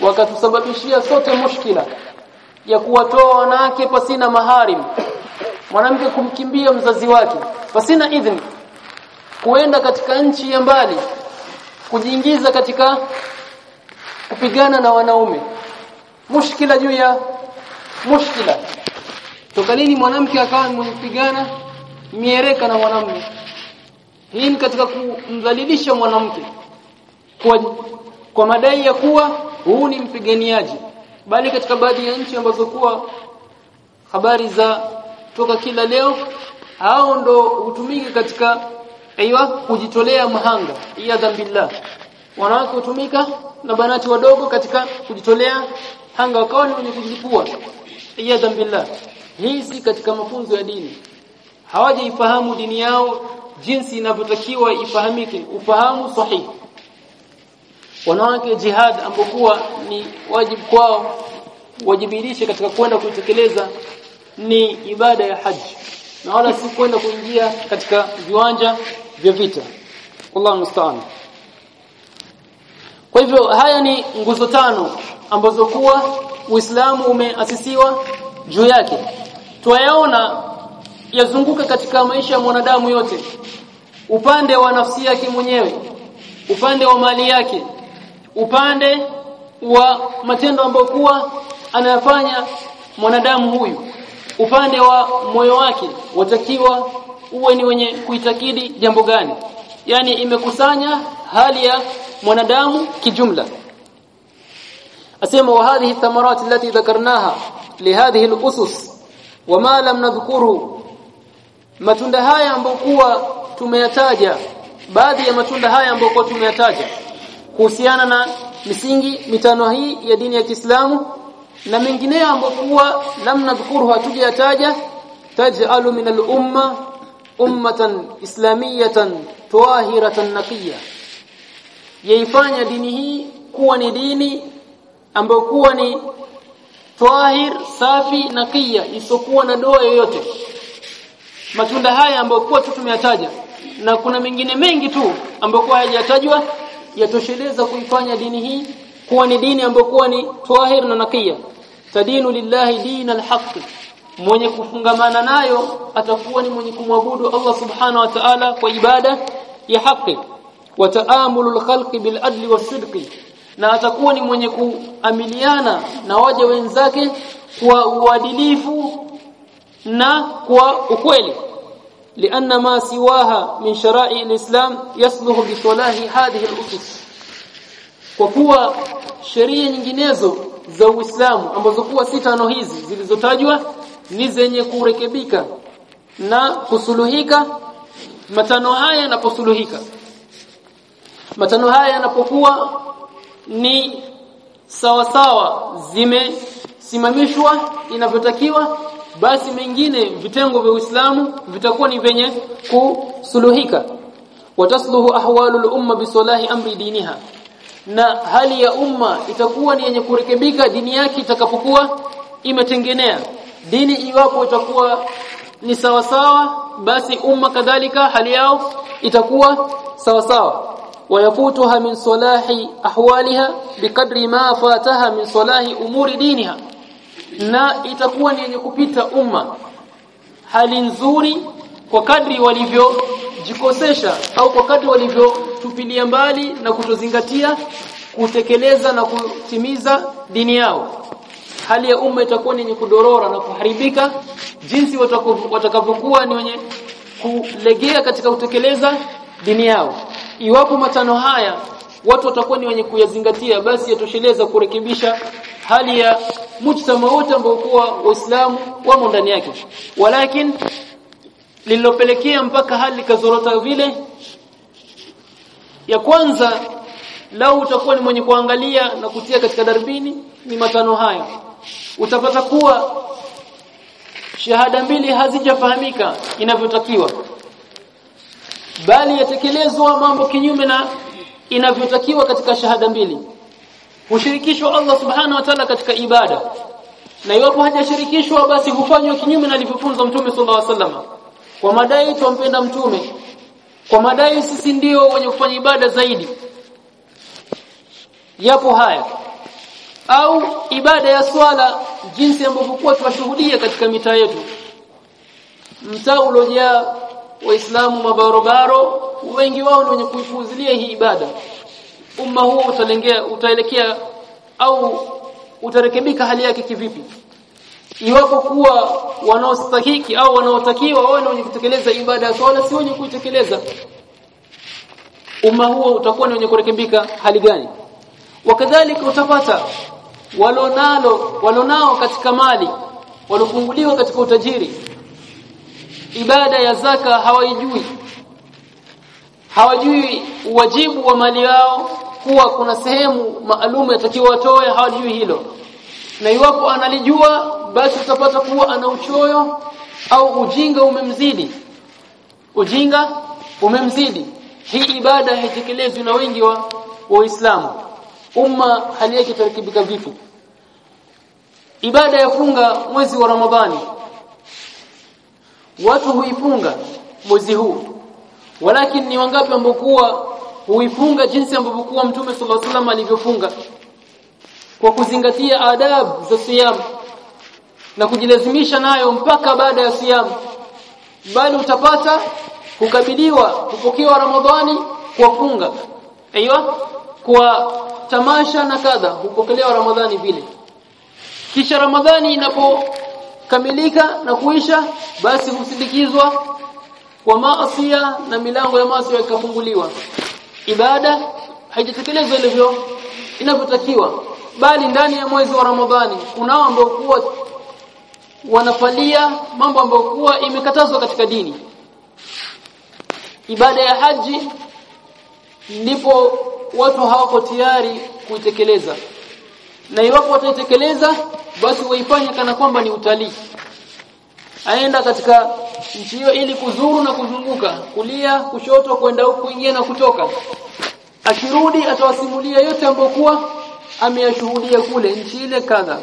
Wakatusababishia sote mushkila ya kuwatoa wanawake pasina maharim mwanamke kumkimbia mzazi wake pasina idhini kuenda katika nchi ya mbali kujiingiza katika kupigana na wanaume. Mushkila juu ya mushkila. Toka lini mwanamke akawa mpigana miereka na mwanamume? Hii ni katika kumdhalilisha mwanamke kwa, kwa madai ya kuwa huu ni mpiganiaji bali katika baadhi ya nchi ambazo kuwa habari za toka kila leo au ndo hutumika katika aiywa kujitolea mahanga ya dhambillah wanawake utumika na banati wadogo katika kujitolea hanga wakawa ni wenye kujilipua. Ya dhambillah hizi katika mafunzo ya dini. Hawajaifahamu dini yao jinsi inavyotakiwa ifahamike. Ufahamu sahihi wanawake jihad ambokuwa ni wajibu kwao wajibirishe katika kwenda kuitekeleza ni ibada ya haji. Na wala si kwenda kuingia katika viwanja vya vita. Allahu musta'an. Kwa hivyo haya ni nguzo tano ambazo kuwa Uislamu umeasisiwa juu yake. Tuayaona yazunguka katika maisha ya mwanadamu yote. Upande wa nafsi yake mwenyewe upande wa mali yake upande wa matendo ambayo kuwa anayafanya mwanadamu huyu upande wa moyo wake watakiwa uwe ni wenye kuitakidi jambo gani. Yani imekusanya hali ya mwanadamu kijumla. Asema wa hadhihi thamarat allati dhakarnaha lihadhihi al-usus wama lam nadhkuru. Matunda haya ambayo kuwa tumeyataja baadhi ya matunda haya ambayo kuwa tumeyataja kuhusiana na misingi mitano hii ya dini ya Kiislamu na mengineyo ambayo kuwa lam nadhkuru hatujayataja taj'alu min al-umma ummatan islamiyatan tuahiratan naqiyya. Yaifanya dini hii kuwa ni dini ambayo kuwa ni tahir safi naqiya isokuwa na doa yoyote. Matunda haya ambayo kwa tu tumeyataja na kuna mengine mengi tu ambayo kwa hayajatajwa yatosheleza kuifanya dini hii kuwa ni dini ambayo kuwa ni tahir na naqiya tadinu lillahi dinal haqq mwenye kufungamana nayo atakuwa ni mwenye kumwabudu Allah subhanahu wa ta'ala kwa ibada ya haki wa ta'amulul khalqi bil adli wasidqi na atakuwa ni mwenye kuamiliana na waja wenzake kwa uadilifu na kwa ukweli لأن ما سواها من شرائع الإسلام يصلح بصلاح هذه الأسس kwa kuwa sheria nyinginezo za Uislamu ambazo kuwa si tano hizi zilizotajwa ni zenye kurekebika na kusuluhika. Matano haya yanaposuluhika matano haya yanapokuwa ni sawa sawa zimesimamishwa inavyotakiwa basi mengine vitengo vya Uislamu vitakuwa ni venye kusuluhika. Watasluhu ahwalul umma bisalahi amri diniha na hali ya umma itakuwa ni yenye kurekebika dini yake itakapokuwa imetengenea. Dini iwapo itakuwa ni sawa sawa basi umma kadhalika hali yao itakuwa sawa sawa wayafutuha min salahi ahwaliha biqadri ma fataha min salahi umuri diniha. Na itakuwa ni yenye kupita umma. Hali nzuri kwa kadri walivyojikosesha au kwa kadri walivyotupilia mbali na kutozingatia kutekeleza na kutimiza dini yao. Hali ya umma itakuwa ni yenye kudorora na kuharibika. Jinsi watakavyokuwa ni wenye kulegea katika kutekeleza dini yao. Iwapo matano haya watu watakuwa ni wenye kuyazingatia basi yatosheleza kurekebisha hali ya mujtama wote ambao kuwa waislamu wamo ndani yake. Walakin lililopelekea mpaka hali kazorota vile. Ya kwanza lau utakuwa ni mwenye kuangalia na kutia katika darbini ni matano haya. Utapata kuwa shahada mbili hazijafahamika inavyotakiwa bali yatekelezwa mambo kinyume na inavyotakiwa katika shahada mbili. Hushirikishwa Allah subhanahu wa ta'ala katika ibada na iwapo hajashirikishwa basi hufanywa kinyume na alivyofunza mtume sallallahu alaihi wasallam kwa madai twampenda mtume kwa madai sisi ndio wenye kufanya ibada zaidi. Yapo haya. Au ibada ya swala jinsi ambavyo kwa tunashuhudia katika mitaa yetu. Mtaa uliojaa waislamu mabarobaro wengi wao ni wenye kuifuzilia hii ibada. Umma huo utalengea utaelekea au utarekebika hali yake kivipi iwapo kuwa wanaostahiki au wanaotakiwa wao ni wenye kutekeleza ibada ya swala si wenye kuitekeleza umma huo utakuwa ni wenye kurekebika hali gani? Wakadhalika utapata walonalo walonao katika mali walofunguliwa katika utajiri ibada ya zaka hawaijui. Hawajui wajibu wa mali yao kuwa kuna sehemu maalumu yatakiwa watoe hawajui hilo na iwapo analijua basi utapata kuwa ana uchoyo au ujinga umemzidi. Ujinga umemzidi. Hii ibada haitekelezwi na wengi wa waislamu. Umma hali yake tarikibika vipi ibada ya funga mwezi wa ramadhani. Watu huifunga mwezi huu. Walakin ni wangapi ambao kuwa huifunga jinsi ambavyo kuwa mtume sallallahu alaihi wasallam alivyofunga kwa kuzingatia adabu za siyam na kujilazimisha nayo mpaka baada ya siyam. Bali utapata kukabiliwa kupokewa ramadhani kwa funga. Aiywa kwa tamasha na kadha hupokelewa ramadhani vile. Kisha ramadhani inapokamilika na kuisha basi husindikizwa kwa maasiya na milango ya maasi ikafunguliwa. Ibada haijatekelezwa ilivyo inavyotakiwa bali ndani ya mwezi wa Ramadhani kunao ambao kuwa wanafalia mambo ambayo kuwa imekatazwa katika dini. Ibada ya haji ndipo watu hawako tayari kuitekeleza. Na iwapo wataitekeleza basi waifanye kana kwamba ni utalii. Aenda katika nchi hiyo ili kuzuru na kuzunguka kulia kushoto kwenda huku kuingia na kutoka. Akirudi atawasimulia yote ambayo kuwa ameyashuhudia kule nchi ile kadha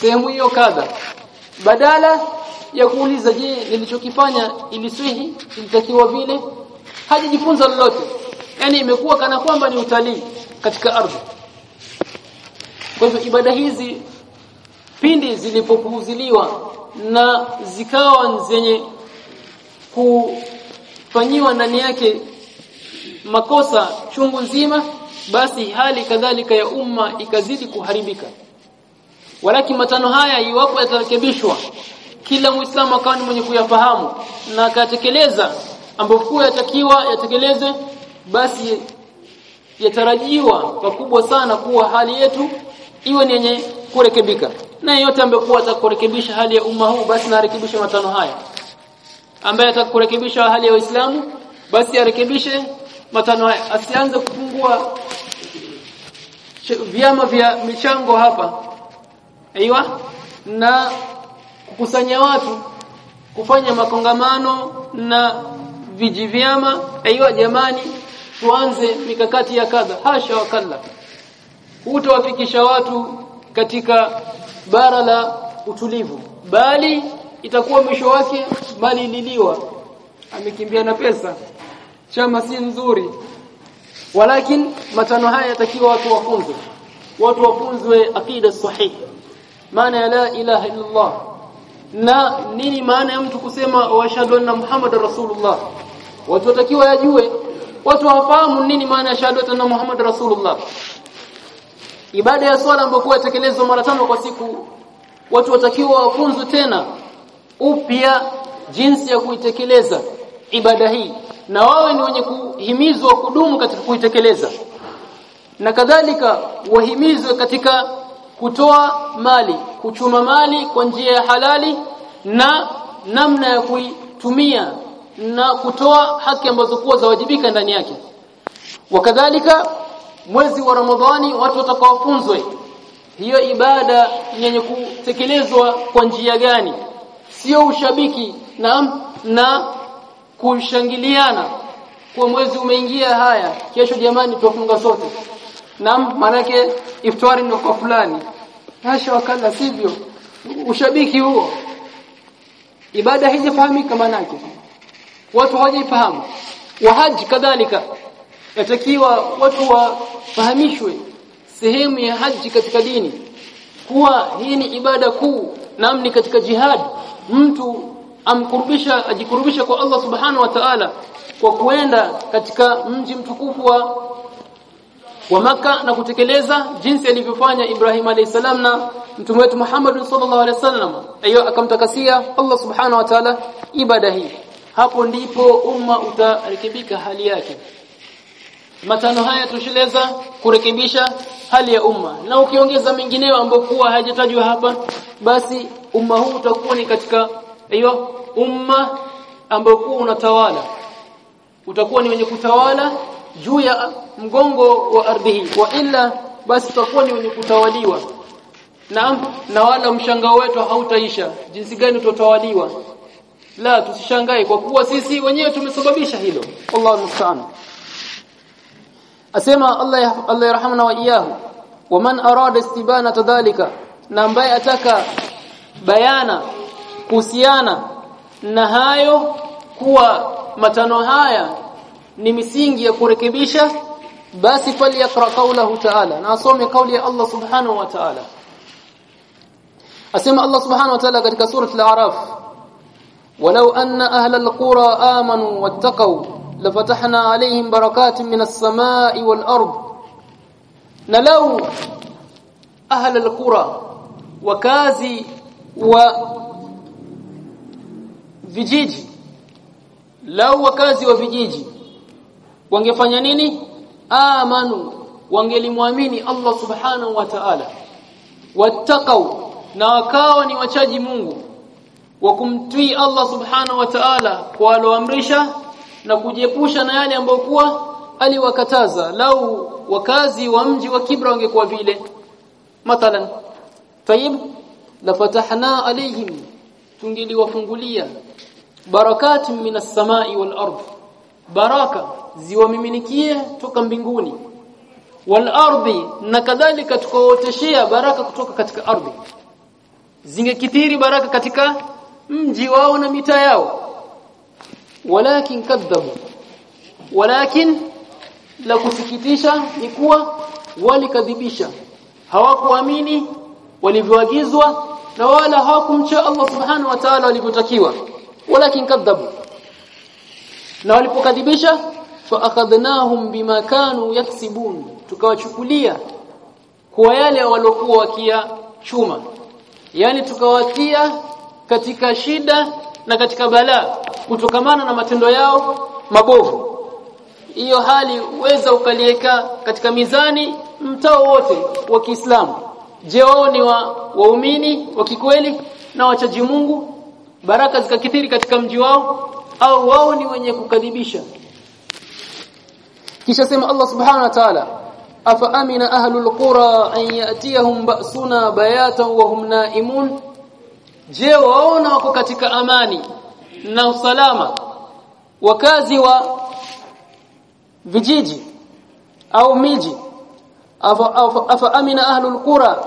sehemu hiyo kadha. Badala ya kuuliza je nilichokifanya iliswihi ilitakiwa vile? Hajijifunza lolote. Yani imekuwa kana kwamba ni utalii katika ardhi. Kwa hivyo ibada hizi pindi zilipopuuziliwa na zikawa zenye kufanyiwa ndani yake makosa chungu nzima basi hali kadhalika ya umma ikazidi kuharibika. Walakin matano haya iwapo yatarekebishwa kila muislamu akawa ni mwenye kuyafahamu na akatekeleza ambapo yatakiwa yatekeleze basi yatarajiwa pakubwa sana kuwa hali yetu iwe ni yenye kurekebika. Na yeyote ambaye atakurekebisha hali ya umma huu basi narekebisha matano haya. Ambaye atakurekebisha hali ya Uislamu basi arekebishe matano haya. Asianze kufungua vyama vya michango hapa. Aiywa na kukusanya watu kufanya makongamano na vijivyama. Aiywa jamani tuanze mikakati ya kadha. Hasha wakalla hutawafikisha watu katika bara la utulivu. Bali itakuwa mwisho wake bali liliwa. Amekimbia na pesa. Chama si nzuri walakin matano haya yatakiwa watu wafunzwe. Watu wafunzwe akida sahihi maana ya la ilaha illa Allah na nini maana ya mtu kusema washhadu anna muhammadar rasulullah watu watakiwa yajue. Watu wafahamu nini maana ya shahada anna muhammadar rasulullah. Ibada ya swala ambayo kwa mara tano kwa siku watu watakiwa wafunzwe tena upya jinsi ya kuitekeleza ibada hii na wawe ni wenye kuhimizwa kudumu katika kuitekeleza. Na kadhalika wahimizwe katika kutoa mali kuchuma mali kwa njia ya halali na namna ya kuitumia na kutoa haki ambazo kuwa zawajibika ndani yake. Wakadhalika mwezi wa Ramadhani watu watakaofunzwe hiyo ibada yenye kutekelezwa kwa njia gani? Sio ushabiki na na kushangiliana kwa mwezi umeingia haya kesho jamani tufunga sote. Naam manake iftari ni kwa fulani. Hasha wakala sivyo? Ushabiki huo. Ibada haijafahamika manake. Watu hawajaifahamu. Wa haji kadhalika. Yatakiwa watu wafahamishwe sehemu ya haji katika dini. Kuwa hii ni ibada kuu namni katika jihad. Mtu amkurubisha ajikurubisha kwa Allah subhanahu wa ta'ala kwa kuenda katika mji mtukufu wa wa maka na kutekeleza jinsi alivyofanya Ibrahim alayhisalam na mtume wetu Muhammad sallallahu alaihi wasallam. Ayo akamtakasia Allah subhanahu wa ta'ala ibada hii. Hapo ndipo umma utarekebika hali yake. Matano haya tushileza kurekebisha hali ya umma. Na ukiongeza mengineyo ambayo kuwa hajatajwa hapa basi umma huu utakuwa ni katika hiyo umma ambayo kuwa unatawala utakuwa ni wenye kutawala juu ya mgongo wa ardhi hii. Wa ila basi utakuwa ni wenye kutawaliwa. Na na wala mshangao wetu hautaisha. Jinsi gani tutawaliwa la tusishangae kwa kuwa sisi wenyewe tumesababisha hilo. Allahu musta'an. Asema Allah Allah yarhamna wa iyahu waman arada istibana tadhalika na ambaye ataka bayana kuhusiana na hayo kuwa matano haya ni misingi ya kurekebisha basi falyaqra qawlahu ta'ala na asome kauli ya Allah subhanahu wa ta'ala. Asema Allah subhanahu wa ta'ala katika sura al-a'raf walau anna ahla al-qura amanu wattaqu lafatahna alayhim barakatin minas samai wal ard. Na law ahla al-qura wakazi wa vijiji. Lau wakazi wa vijiji wangefanya nini? Amanu wangelimwamini Allah subhanahu wa ta'ala. Wattaqau na wakawa ni wachaji Mungu. Wa kumtii Allah subhanahu wa ta'ala kwa aloamrisha na kujiepusha na yale ambayo kuwa aliwakataza. Lau wakazi wa mji wa Kibra wangekuwa vile. Mathalan tayib la fatahna alaihim tungeliwafungulia barakatin minas samai wal ard. Baraka ziwamiminikie toka mbinguni. Wal ardi na kadhalika tukaoteshea baraka kutoka katika ardhi. Zingekithiri baraka katika mji wao na mitaa yao. Walakin kadhabu. Walakin la kusikitisha ni kuwa walikadhibisha. Hawakuamini walivyoagizwa na wala hawakumcha Allah subhanahu wa ta'ala walivyotakiwa walakin kadhabu na walipokadhibisha fa akhadnahum bima kanu yaksibun. Tukawachukulia kwa yale walokuwa wakia chuma. Yani tukawatia katika shida na katika balaa kutokamana na matendo yao mabovu. Hiyo hali uweza ukalieka katika mizani mtao wote wa Kiislamu. Je wao ni wa waumini wa kikweli na wachaji Mungu baraka zikakithiri katika mji wao au wao ni wenye kukadhibisha. Kisha sema Allah subhanahu wa ta'ala afa amina ahlul qura an yatiyahum ba'suna bayatan wa hum naimun? Je waona wako katika amani na usalama wakazi wa vijiji au miji? Afa, afa, afa amina ahlul qura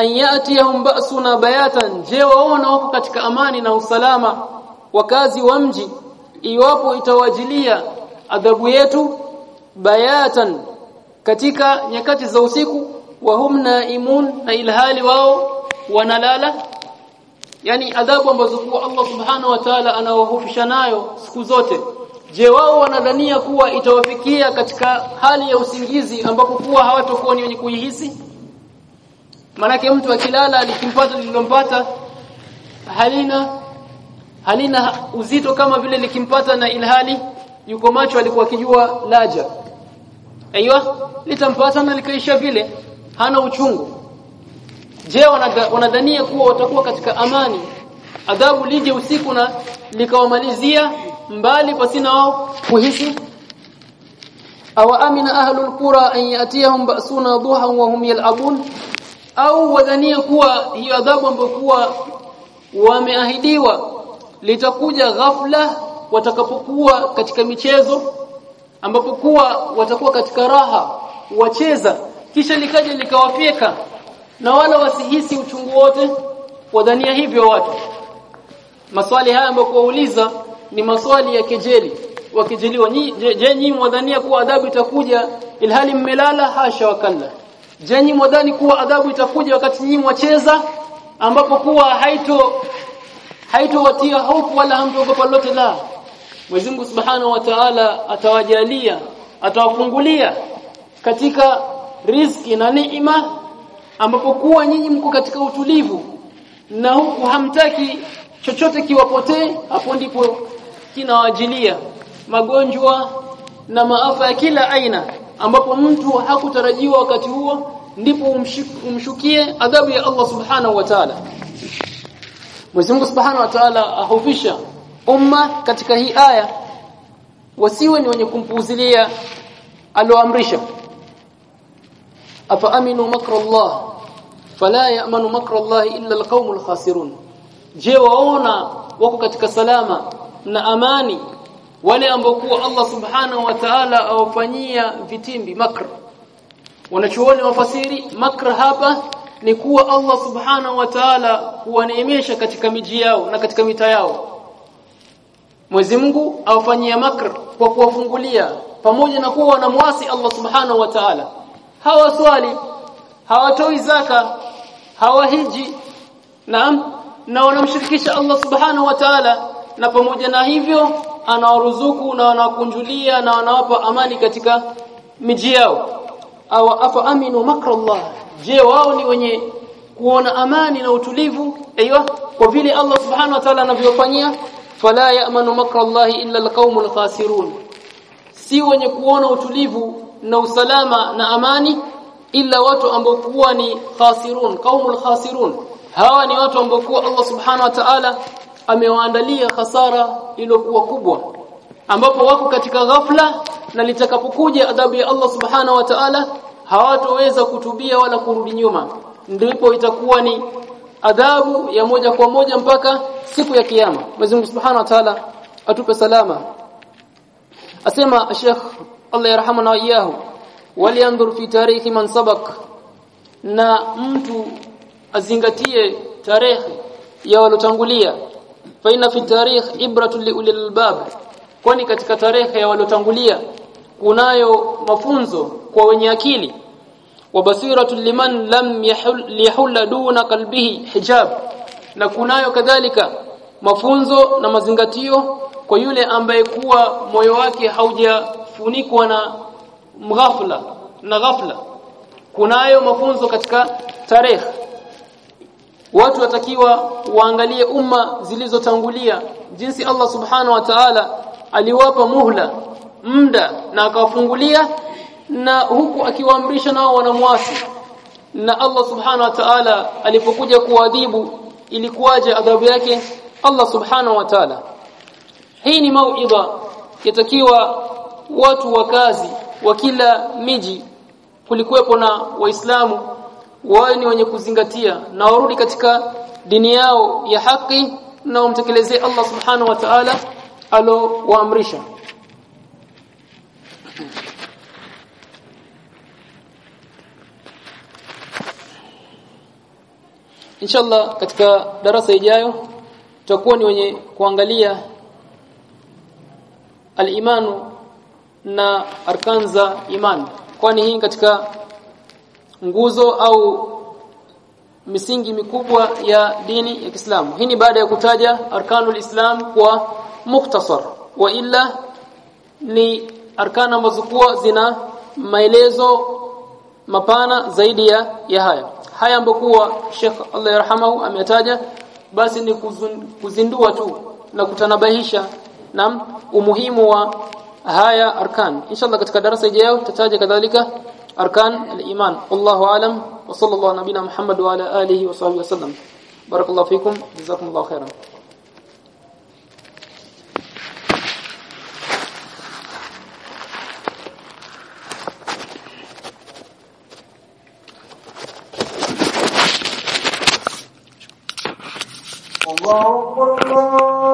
an yatiyahum ba'suna bayatan je waona wako katika amani na usalama wakazi wa mji iwapo itawajilia adhabu yetu bayatan katika nyakati za usiku wa hum naimun na ilhali wao wanalala. Yani adhabu ambazo kwa Allah subhanahu wa ta'ala anawahofisha nayo siku zote. Je wao wanadhania kuwa itawafikia katika hali ya usingizi ambapo kuwa hawatakuwa ni wenye kuihisi manake mtu akilala likimpata lililompata halina halina uzito kama vile likimpata na ilhali yuko macho alikuwa akijua laja. Aiywa litampata na likaisha vile hana uchungu. Je wanadhania kuwa watakuwa katika amani? Adhabu lije usiku na likawamalizia mbali pasina wao kuhisi? Awa amina ahlul qura an yatiyahum ba'suna duha wa hum yal'abun au wadhania kuwa hiyo adhabu ambayo wameahidiwa litakuja ghafla watakapokuwa katika michezo ambapo kuwa watakuwa katika raha wacheza kisha likaja likawafyeka na wala wasihisi uchungu wote wadhania hivyo watu. Maswali haya ambayo kuwauliza ni maswali ya kejeli wakijeliwa je, nyinyi mwadhania kuwa adhabu itakuja ilhali mmelala? Hasha wakalla je mwadhani kuwa adhabu itakuja wakati nyinyi mwacheza ambapo kuwa haito haitowatia hofu wala hamtogopa lolote la. Mwenyezi Mungu Subhanahu wa Ta'ala atawajalia atawafungulia katika riziki na neema ambapo kuwa nyinyi mko katika utulivu na huku hamtaki chochote kiwapotee hapo ndipo kinawajilia magonjwa na maafa ya kila aina ambapo mtu hakutarajiwa wakati huo ndipo umshukie adhabu ya Allah Subhanahu wa Ta'ala. Mwenyezi Mungu Subhanahu wa Ta'ala ahofisha umma katika hii aya wasiwe ni wenye kumpuuzilia aloamrisha afa aminu makra Allah fala ya'manu makra Allah illa alqaumul khasirun. Je waona wako katika salama na amani wale ambao kuwa Allah subhanahu wa ta'ala awafanyia vitimbi makr. Wanachuoni wafasiri makr hapa ni kuwa Allah subhanahu wa ta'ala huwaneemesha katika miji yao na katika mita yao. Mwenyezi Mungu awafanyia makr kwa kuwafungulia pamoja na kuwa wanamwasi Allah subhanahu wa ta'ala. Hawaswali hawatoi zaka hawahiji naam na wanamshirikisha Allah subhanahu wa ta'ala. Na pamoja na hivyo anawaruzuku na anawakunjulia na anawapa amani katika miji yao. Au afa aminu makra Allah je wao ni wenye kuona amani na utulivu? Aiywa kwa vile Allah subhanahu wa ta'ala anavyofanyia fala ya'manu makra Allah illa alqaumul khasirun. Si wenye kuona utulivu na usalama na amani ila watu ambao kuwa ni khasirun qaumul khasirun. Hawa ni watu ambao kuwa Allah subhanahu wa ta'ala amewaandalia hasara iliyokuwa kubwa ambapo wako katika ghafla na litakapokuja adhabu ya Allah subhanahu wa ta'ala hawatoweza kutubia wala kurudi nyuma. Ndipo itakuwa ni adhabu ya moja kwa moja mpaka siku ya kiyama. Mwenyezi Mungu Subhanahu wa Ta'ala atupe salama. Asema Sheikh Allah yarhamana na iyahu walianzur fi tarihi man sabak na mtu azingatie tarehe ya walotangulia fa inna fi tarikh ibratun li ulil albab. Kwani katika tarehe ya walotangulia kunayo mafunzo kwa wenye akili. Wa basiratu liman lam yahul duna qalbihi hijab. Na kunayo kadhalika mafunzo na mazingatio kwa yule ambaye kuwa moyo wake haujafunikwa na mghafla na ghafla. Kunayo mafunzo katika tarehe watu watakiwa waangalie umma zilizotangulia jinsi Allah subhanahu wa ta'ala aliwapa muhla muda na akawafungulia na huku akiwaamrisha nao wanamwasi. Na Allah subhanahu wa ta'ala alipokuja kuadhibu ilikuwaje adhabu yake? Allah subhanahu wa ta'ala. Hii ni mauidha yatakiwa watu wakazi wa kila miji kulikuwepo na waislamu wawe ni wenye kuzingatia na warudi katika dini yao ya haki na umtekeleze Allah subhanahu wa ta'ala alo waamrisha inshallah katika darasa ijayo tutakuwa ni wenye kuangalia al-imanu na arkanza iman. Kwani hii katika nguzo au misingi mikubwa ya dini ya Kiislamu. Hii ni baada ya kutaja arkanul islam kwa mukhtasar. Wa illa ni arkana ambazo kuwa zina maelezo mapana zaidi ya, ya haya haya ambokuwa Sheikh Allah yarhamahu ametaja basi ni kuzun, kuzindua tu na kutanabahisha na umuhimu wa haya arkan. Inshallah katika darasa ijayo tutataja kadhalika أركان الإيمان. الله أعلم. وصلى الله نبينا محمد وعلى آله وصحبه وسلم. بارك الله فيكم. جزاكم الله خيرا. الله أكبر.